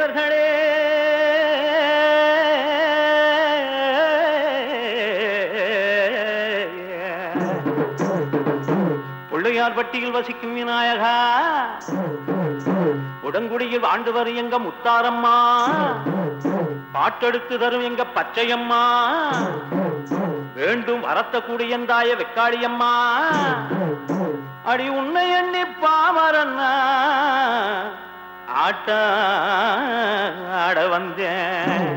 தேவர்களே. பட்டியில் வசிக்கும் விநாயகா. உடங்குடியில் ஆண்டுவர் எங்க முத்தாரம்மா. பாட்டெடுத்து தரும் எங்க பச்சையம்மா. வேண்டும் அறத்தக்கூடிய தாய வெக்காளியம்மா. அடி உன்னை எண்ணி பாமரன்னா ஆட்ட ஆட வந்தேன்.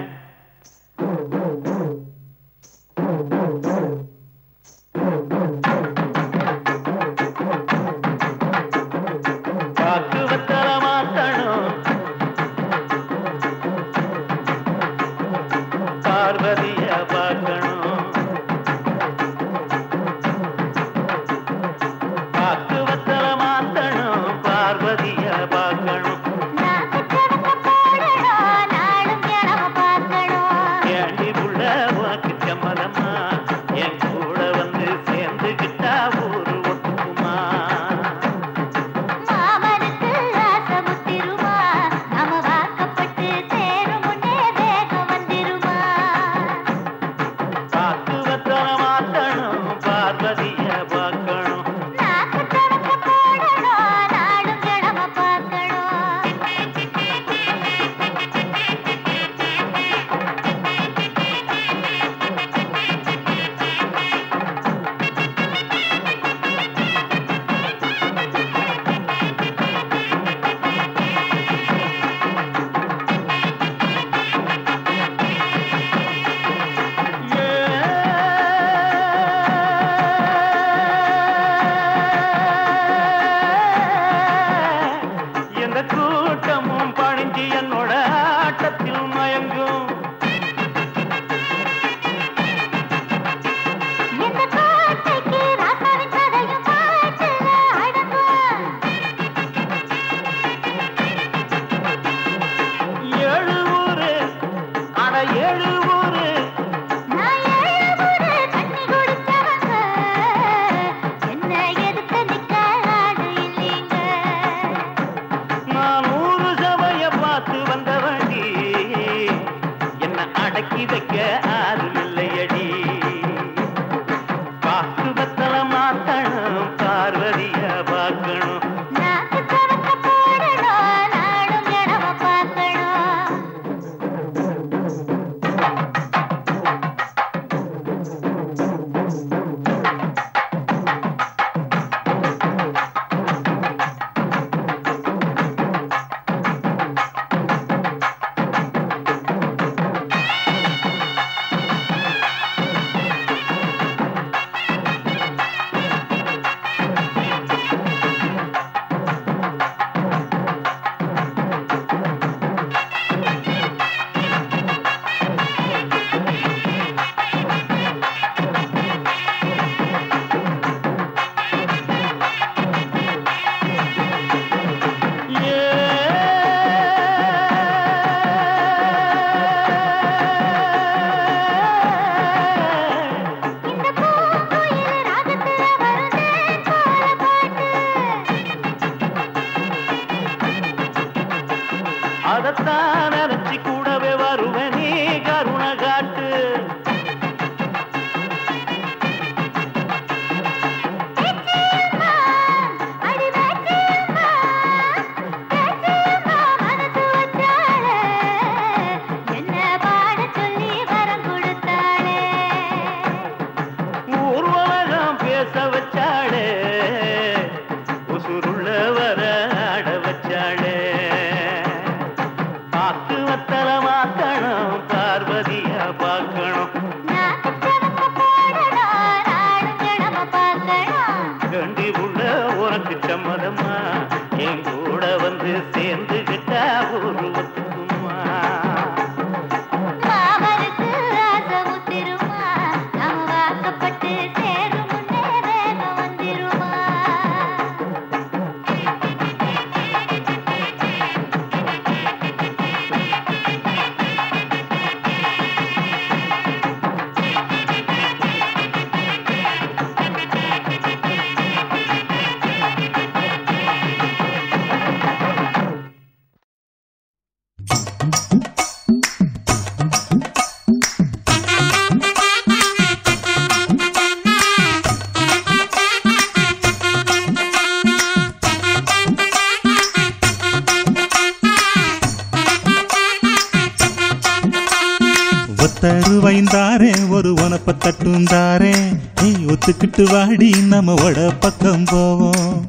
ஒத்தரு வைந்தாரே ஒரு உனப்ப தட்டுந்தாரே ஏய் ஒத்துக்கிட்டு வாடி நம்ம வட பக்கம் போவோம்.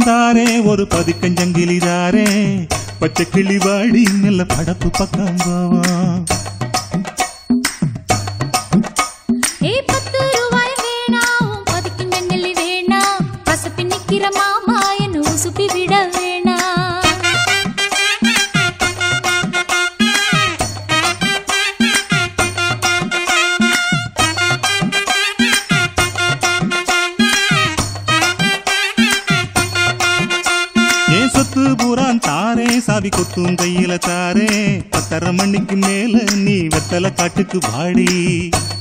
ரூபாய்ந்தாரே ஒரு பதிக்கஞ்சங்கிலிதாரே பச்சை கிளிவாடி நல்ல படப்பு பக்கம் போவா நீ வெத்தலை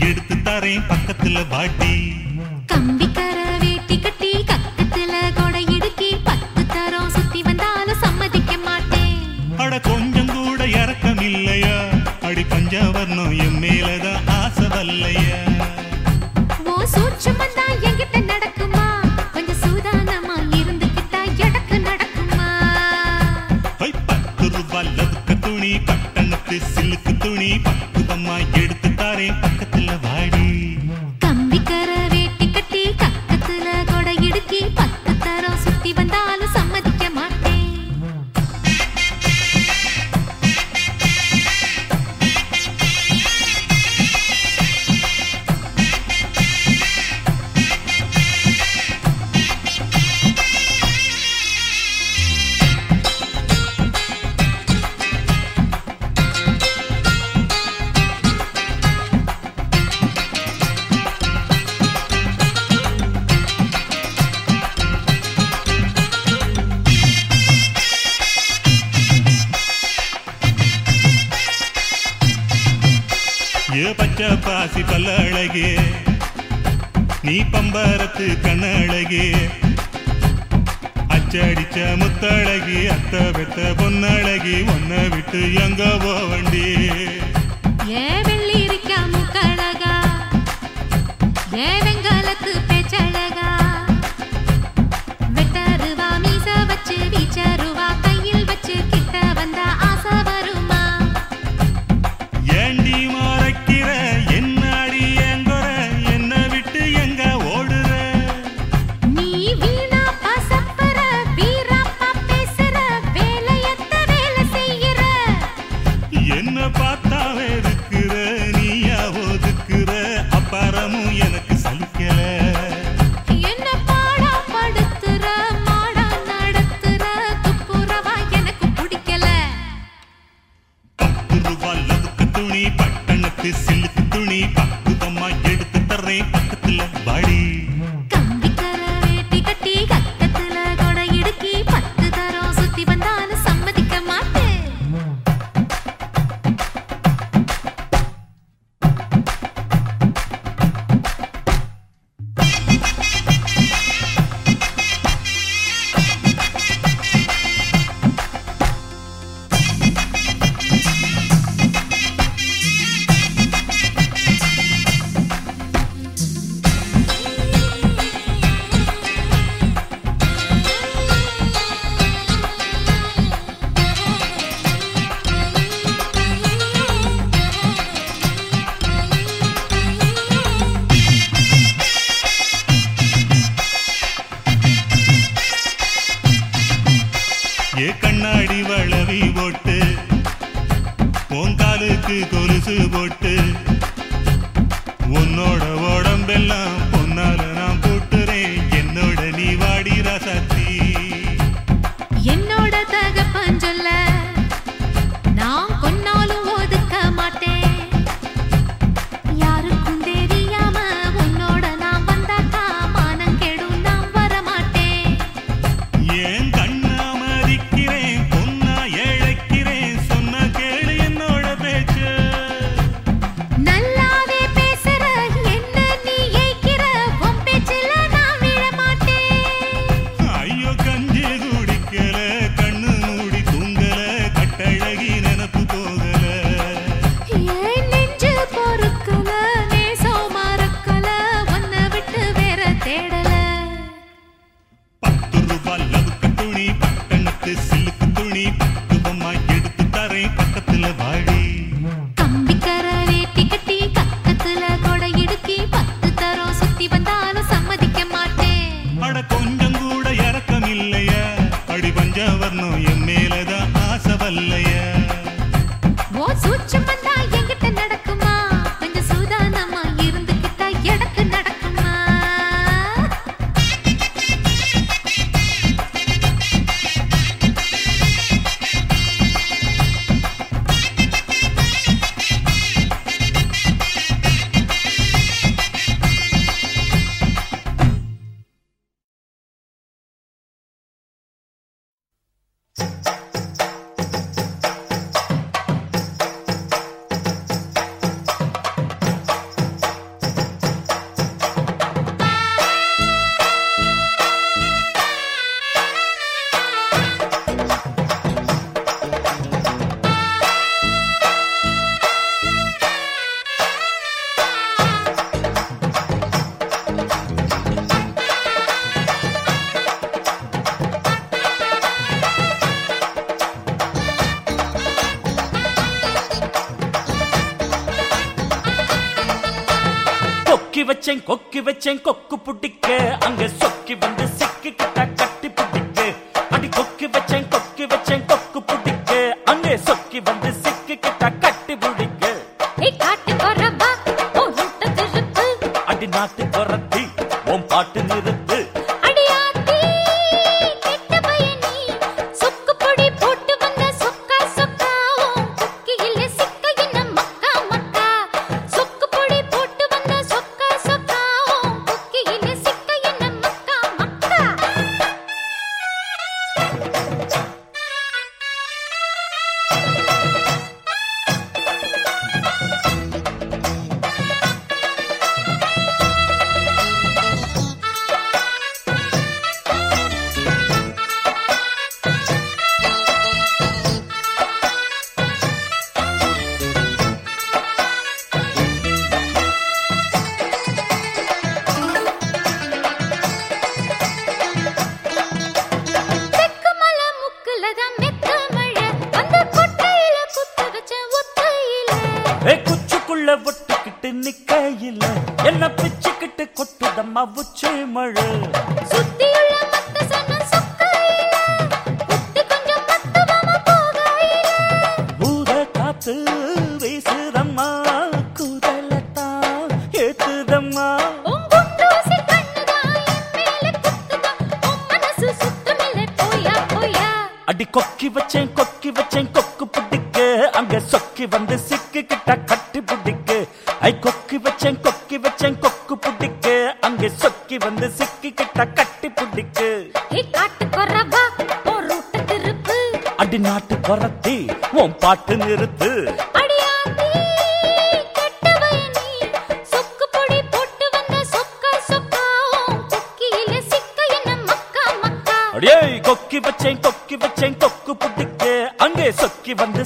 எடுத்து தரேன் பக்கத்துல வாடி. கம்பிக்கர வேட்டி கட்டி கக்கத்துல கொடை இடுக்கி பத்து தரம் சுத்தி வந்தாலும் சம்மதிக்க மாட்டேன். அட கொஞ்சம் கூட இறக்கம் இல்லையா? அடி பஞ்சவர்ணம் என் மேலதான் ஆசை வல்லையா ஓ சூட்சமம் தான் என்கிட்ட நடக்குமா? கொஞ்சம் சூதானமா இருந்துக்கிட்டா எடக்கு நடக்குமா? பத்து ரூபாய் லவுக்க துணி பட்டணத்து சில்லுக்கு துணி பக்குவமா எடுத்து தரேன் வச்சேன் கொக்கு புட்டிக்க அங்க அங்கே சொக்கி வந்து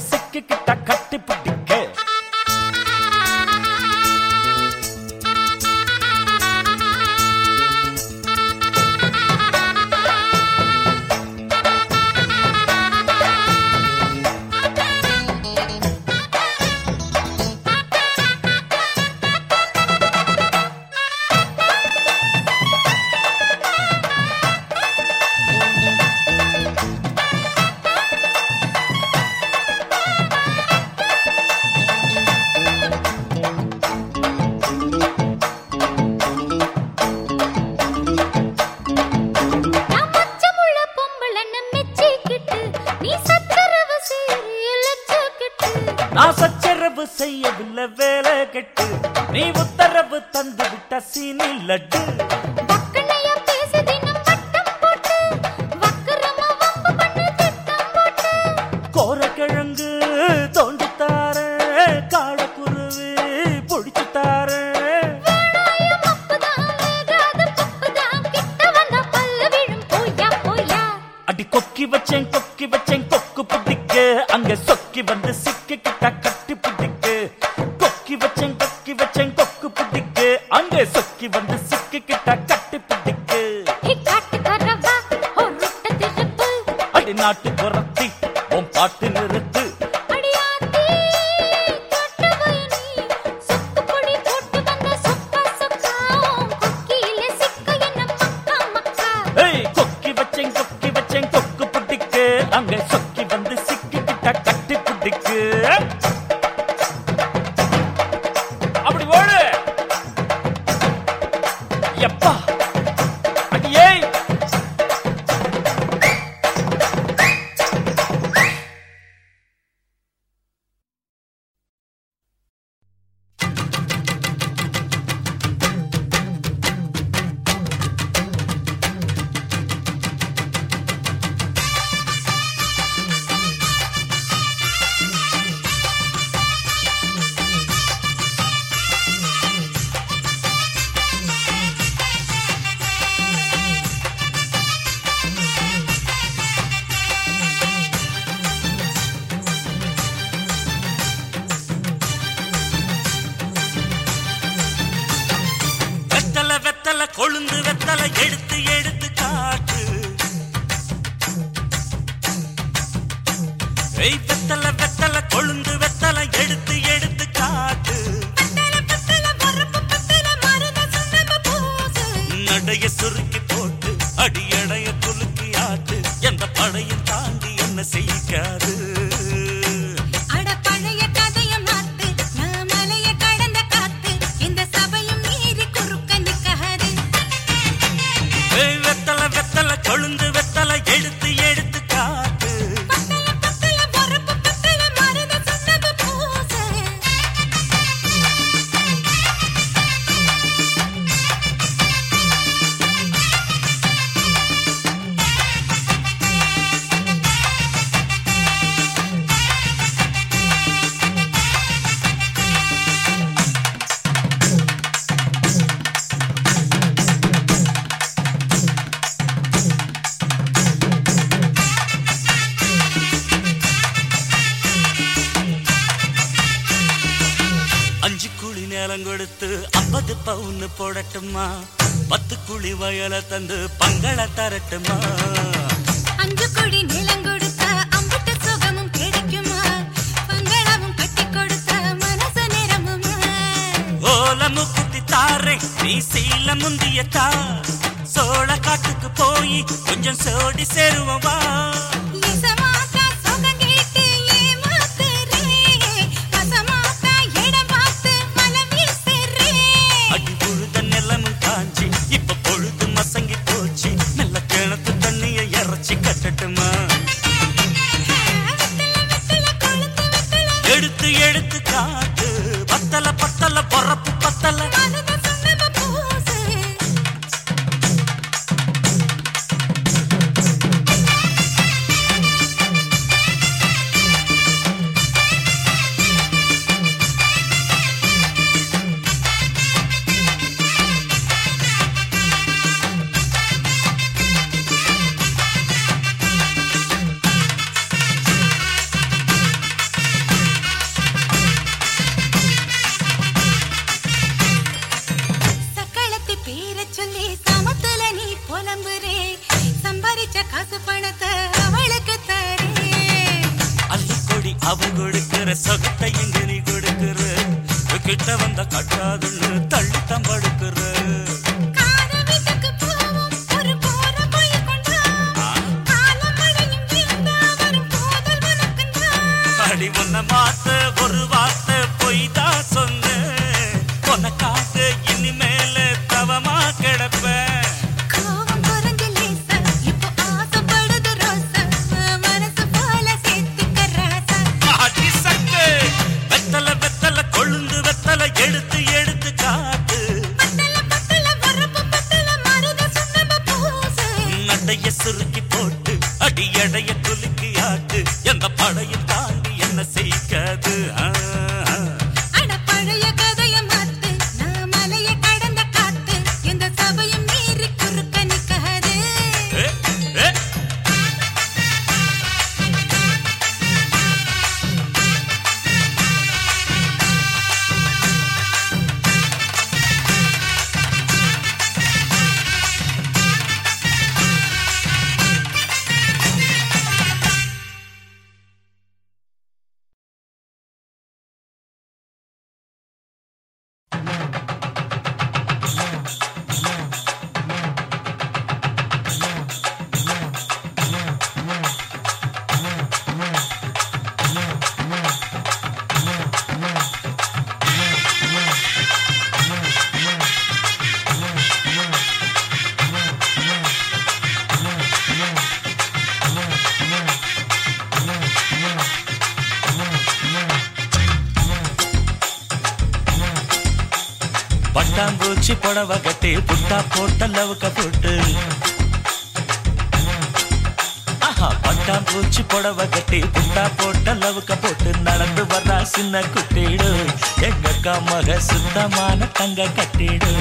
பவுன்னு போடட்டுமா? பத்து குழி வயலை தந்து பங்கள தரட்டுமா? அஞ்சு குடி நிலம் கொடுத்த அம்புட்ட சுகமும் கிடைக்குமா? பங்களாவும் கட்டி கொடுத்த மனசு நிறமுமா? ஓலமு குட்டி தாரே நீ சீல முந்தியத்தா சோழ காட்டுக்கு போய் கொஞ்சம் சோடி சேருவவா? பட்டாம்பூச்சி புடவை கட்டி புட்டா போட்ட லவுக்க போட்டு. ஆஹா பட்டாம்பூச்சி புடவை கட்டி புட்டா போட்ட லவுக்க போட்டு. நடந்து வர்றா சின்ன குட்டிடு. எங்க அக்கா மக சுத்தமான தங்க கட்டிடு.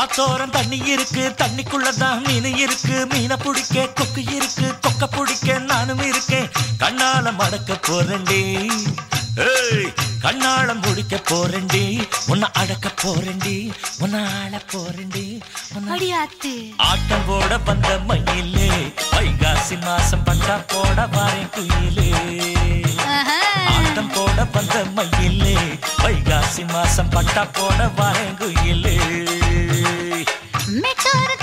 ஆத்தோரம் தண்ணி இருக்கு தண்ணிக்குள்ளதான் மீன் இருக்கு மீனை பிடிக்க கொக்கு இருக்கு கொக்க பிடிக்க நானும் இருக்கேன். கண்ணால மடக்க போறேன்டி. கண்ணால முடிக்க போறேன்டி. உன்னை அடக்க போறேன்டி. உன்னை ஆள போறேன்டி ஆட்டம் போட வந்த மயிலே வைகாசி மாசம் பட்டா போட வாரேன் குயிலே. ஆட்டம் போட வந்த மயிலே வைகாசி மாசம் பட்டா போட வாரேன் குயிலே. மெட்டோரு தோப்பு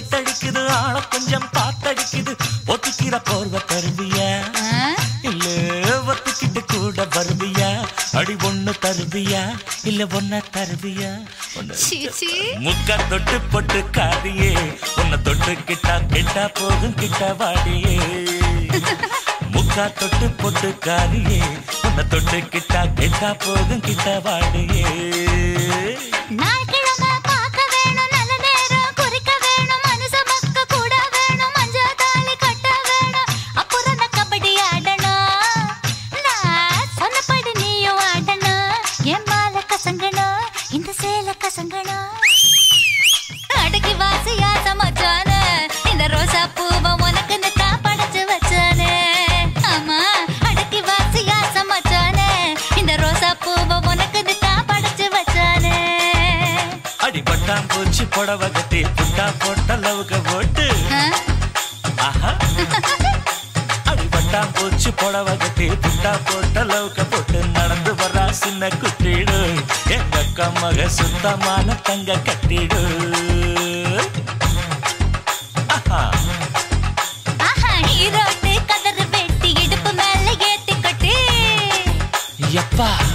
சேத்தடிக்குது ஆள கொஞ்சம் பாத்தடிக்குது ஒத்துக்கிற போர்வ தருவியா? இல்ல ஒத்துக்கிட்டு கூட வருவியா. அடி ஒண்ணு தருவியா இல்ல ஒன்ன தருவியா. முக்க தொட்டு பொட்டு காரியே உன்னை தொட்டு கிட்டா கிட்டா போகும் கிட்ட வாடியே. முக்கா தொட்டு பொட்டு காரியே உன்னை தொட்டு கிட்டா கிட்டா போகும் கிட்ட வாடியே. அடக்கி வாசியா சமைச்சானே? இந்த ரோசா பூவை உனக்கு தான் படைச்சு வச்சானே? ஆமா அடக்கி வாசியா சமைச்சானே? இந்த ரோசா பூவை உனக்கு தான் படைச்சு வச்சானே? அடி பட்டாம்பூச்சி புடவை கட்டி புட்டா போட்ட லவுக்க போட்டு? ஆஹா. அடி பட்டாம்பூச்சி புடவை கட்டி புட்டா போட்ட லவுக்க போட்டு நடந்து வர்றா சின்ன குட்டிடு. கமக சுத்தமான தங்க கட்டிடு. ஈரோட்டு கதர் வெட்டி இடுப்பு மேல ஏத்தி கட்டி. எப்பா.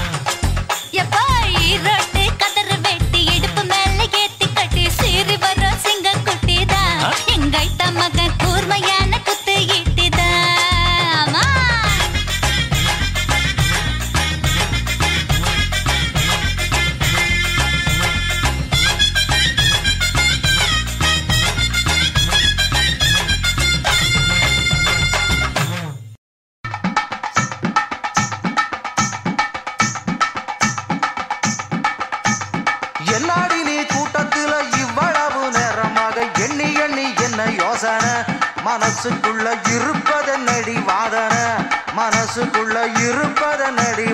வாசன மனசுக்குள்ள இருப்பதன் அடி வாதன மனசுக்குள்ள இருப்பதன் அடி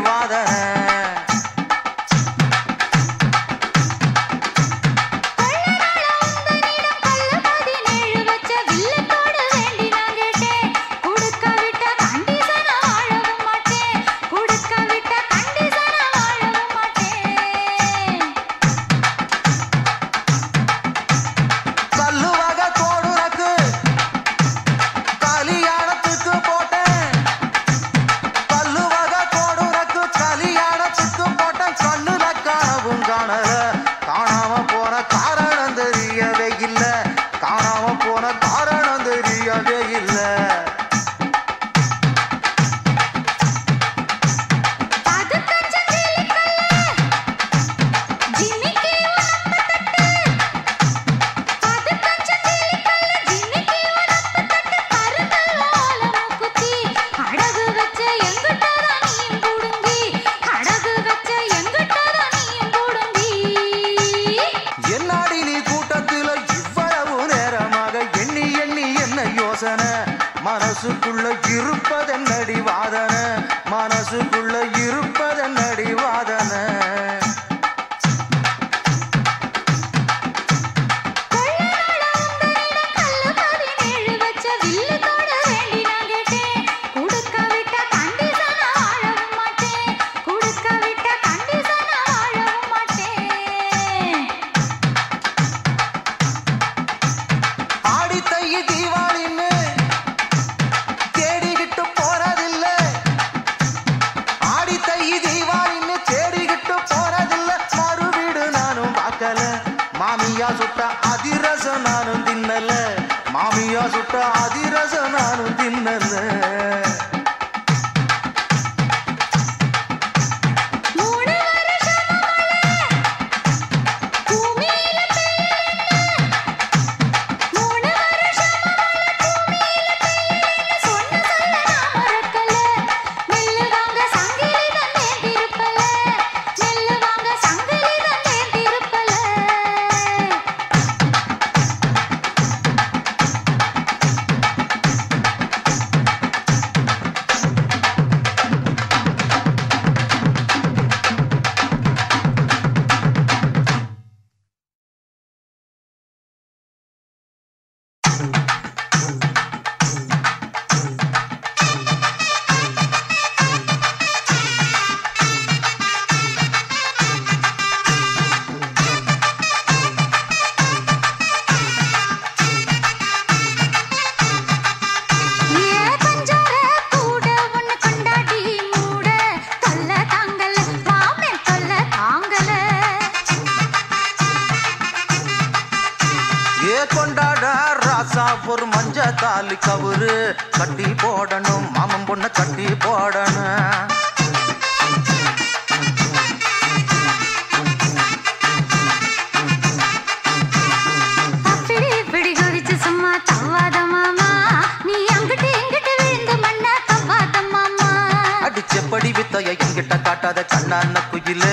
கட்டாத கண்ணான குயில.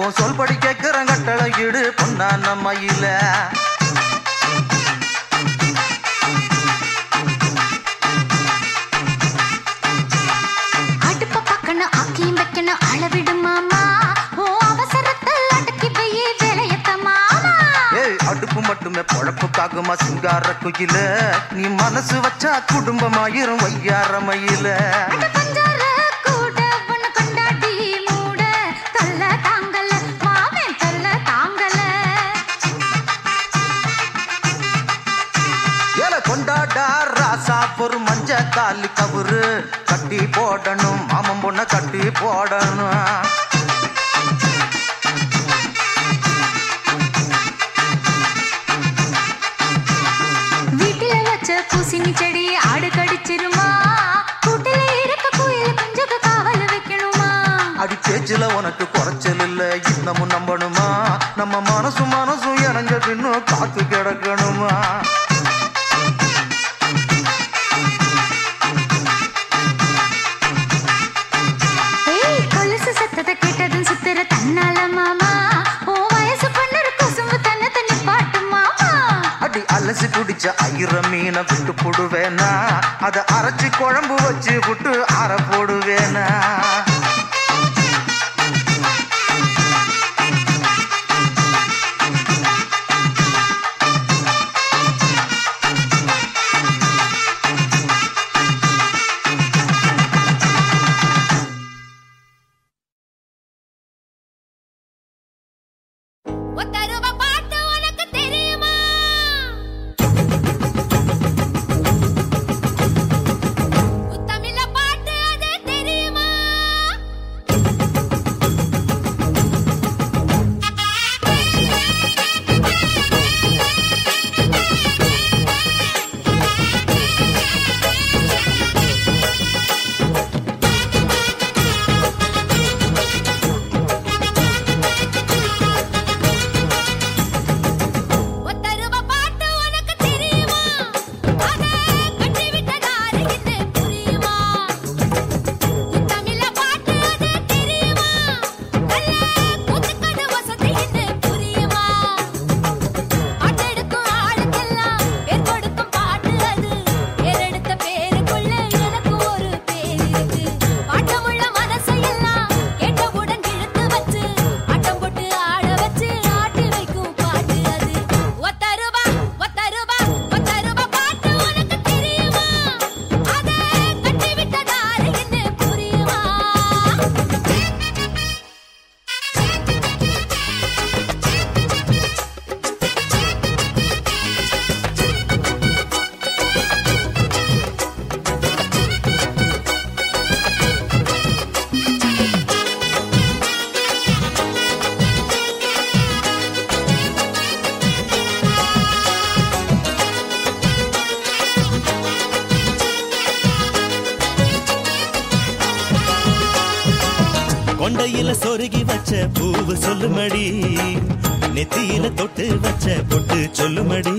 உன் சொல்படி கேட்கிறேன் கட்டளகிடு பொன்னான மயில. மட்டுமே பொழப்புக்காகுமா சிங்கார குயில. நீ மனசு வச்சா குடும்பமாயிரும் வையார மயில. தாலி கவுரு கட்டி போடணும். மாமன் பொண்ணை கட்டி போடணும். வீட்டுல வச்ச பூசணி செடி ஆடு கடிச்சிருமா? கூட்டில இருக்க கோயில் கொஞ்சம் காவல் வைக்கணுமா? அடி பேச்சுல உனக்கு குறைச்சல் இல்ல. இன்னமும் நம்பணுமா? நம்ம மனசு மனசும் இறஞ்ச பின்னும் காத்து கிடக்கணும். நெத்தியில சொருகி வச்ச பூவு சொல்லுமடி. நெத்தியில தொட்டு வச்ச பொட்டு சொல்லுமடி.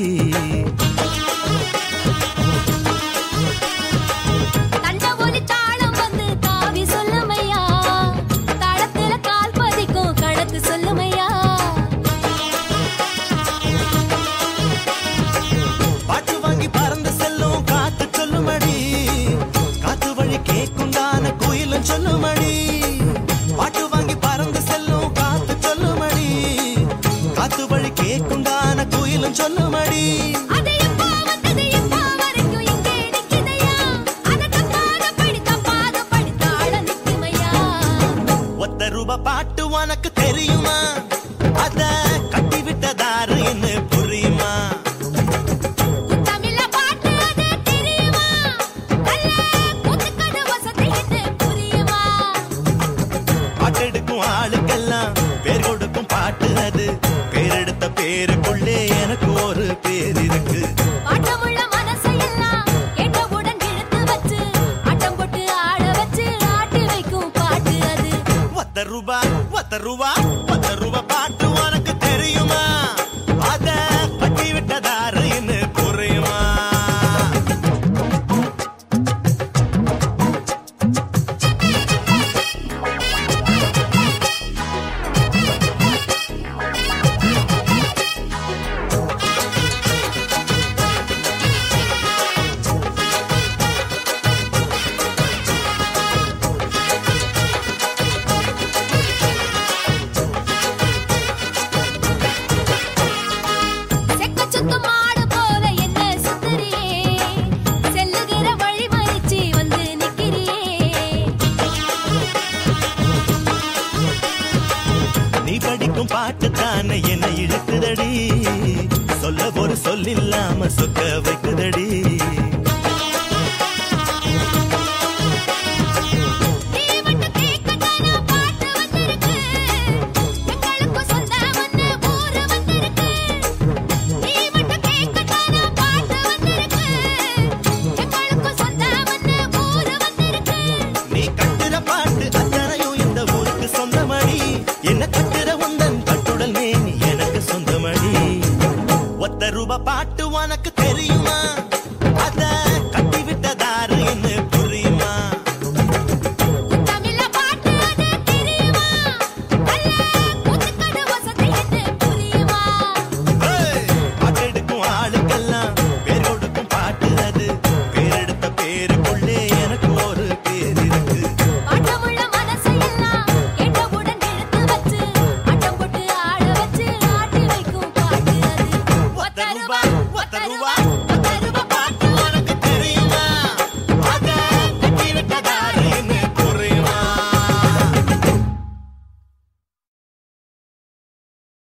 பேருக்குள்ளே எனக்கு ஒரு பேர் இருக்கு.